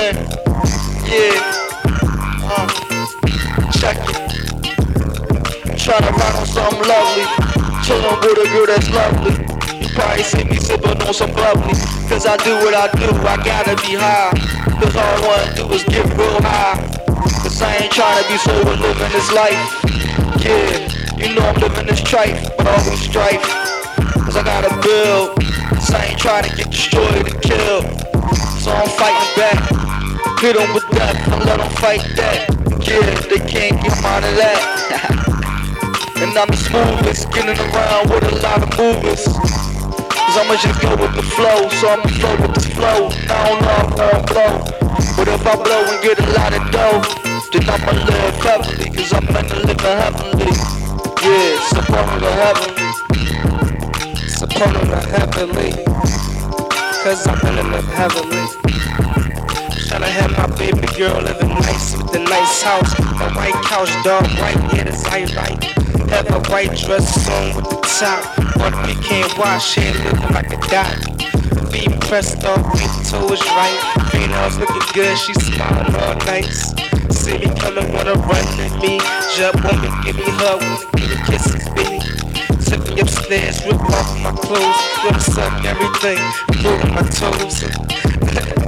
Yeah. Uh, check it. Try to rock on something lovely. Chillin' with a girl that's lovely. You probably see me sippin' on some bubbly. Cause I do what I do, I gotta be high. Cause all I wanna do is get real high. Cause I ain't tryna be sober living this life. Yeah, you know I'm living this strife, but this strife. Cause I gotta build. Cause I ain't tryna get destroyed and killed. So I'm fighting. Hit them with that, and let them fight that. Yeah, they can't get mine of that. and I'm the smoothest, getting around with a lot of movers. Cause I'ma just go with the flow, so I'ma flow with the flow. I don't know if I'm blow. But if I blow and get a lot of dough, then I'ma live heavily, cause I'm in the living heavenly. Yeah, it's a part of the heavenly. It's a part of the heavenly. Heavenly. Tryna have my baby girl living nice with a nice house. A white couch, dog, right, yeah, that's I right. Have a white dress on with the top. But we can't wash it, looking like a dot. Feet pressed up, feet toes right. Greenhouse looking good, she smiling all nice. See me coming, wanna run with me. Jump on me, give me hug, wanna give me kisses, baby. Took me upstairs, rip off my clothes, wanna suck everything, including my toes.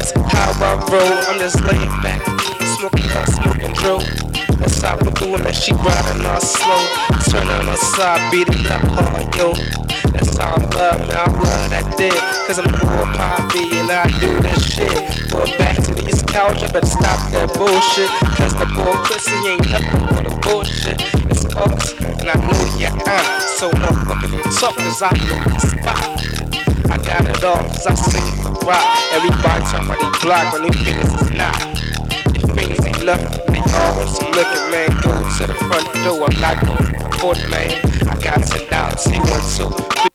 That's how I roll. I'm just laying back, smoking smoking drill. That's how we doing that. She riding all slow, turning on side, beating up hard, yo. That's how I love, man. I love that dick, cause I'm poor poppy and I do that shit. Going back to these couch, I better stop that bullshit, cause the boy pussy ain't nothing but a bullshit. It's fucks, and I know you're uh, on, so motherfucking tough, cause I know the spot. I got it all, cause I sing the rock. Everybody talk about they block when they fingers is not. Their fingers ain't nothing, they some liquor, man. Go to the front door, I'm not going it, man. I got ten dollars, see one, two,